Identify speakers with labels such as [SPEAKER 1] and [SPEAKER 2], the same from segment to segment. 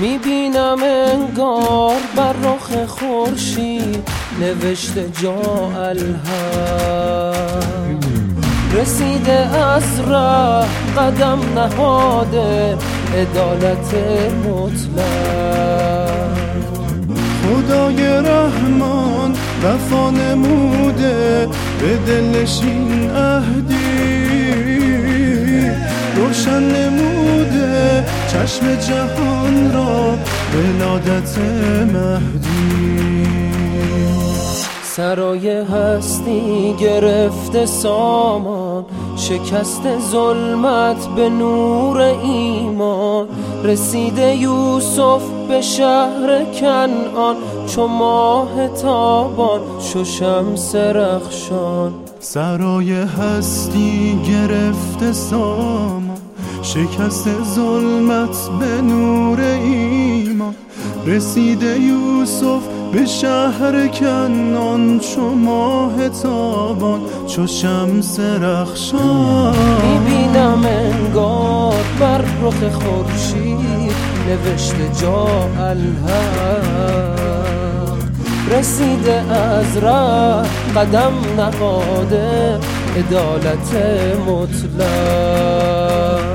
[SPEAKER 1] می‌بینم انگار بر رخ خورشید نوشته جا الهم رسیده از ره قدم نهاده عدالت مطلق.
[SPEAKER 2] خدای رحمان وفا نموده به دلشین اهدی روشن چشم جهان را ولادت مهدی.
[SPEAKER 1] سرای هستی گرفته سامان شکست ظلمت به نور ایمان. رسیده یوسف به شهر کنعان چو ماه تابان چو شمس رخشان.
[SPEAKER 2] سرای هستی گرفته سامان شکست ظلمت به نور ایمان. رسیده یوسف به شهر کنان چو ماه تابان چو شمس رخشان.
[SPEAKER 1] می‌بینم انگار بر رخ خورشید نوشته جا الحق. رسیده از ره قدم نهاده عدالت مطلق.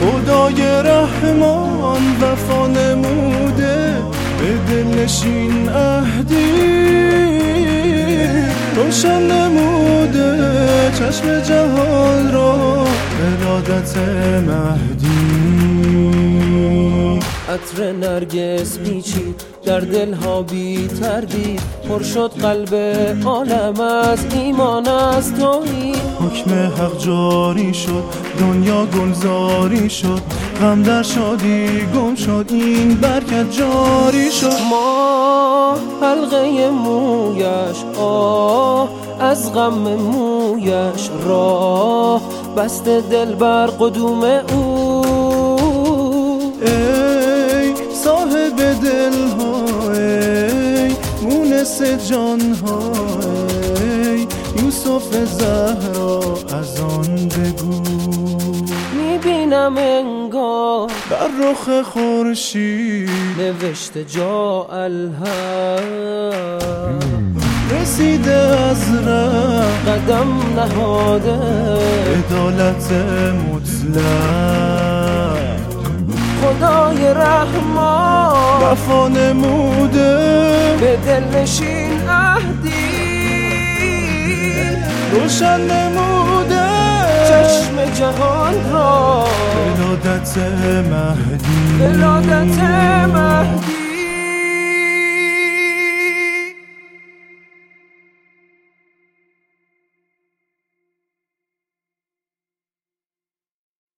[SPEAKER 2] خدای رحمان وفا نموده به دلنشین اهدی روشن نموده چشم جهان را ارادت مهدی.
[SPEAKER 1] عطر نرگس پیچید در دلها بی تردید. پر شد قلب عالم از ایمان از توی
[SPEAKER 2] حکم حق جاری شد دنیا گلزاری شد. غم در شادی گم شد این برکت جاری شد.
[SPEAKER 1] ما حلقه مویش آه از غم مویش راه. بسته دل بر قدوم او.
[SPEAKER 2] دل ها ای مونس جان ها ای یوسف زهرا از آن بگو.
[SPEAKER 1] می‌بینم انگار
[SPEAKER 2] بر رخ خورشید
[SPEAKER 1] نوشته جا الهم
[SPEAKER 2] رسیده از ره
[SPEAKER 1] قدم نهاده.
[SPEAKER 2] عدالت مطلق.
[SPEAKER 1] خدای رحمان.
[SPEAKER 2] وفا نموده
[SPEAKER 1] به دلنشین عهدی.
[SPEAKER 2] روشن نموده.
[SPEAKER 1] چشم جهان را.
[SPEAKER 2] ولادت مهدی.
[SPEAKER 1] ولادت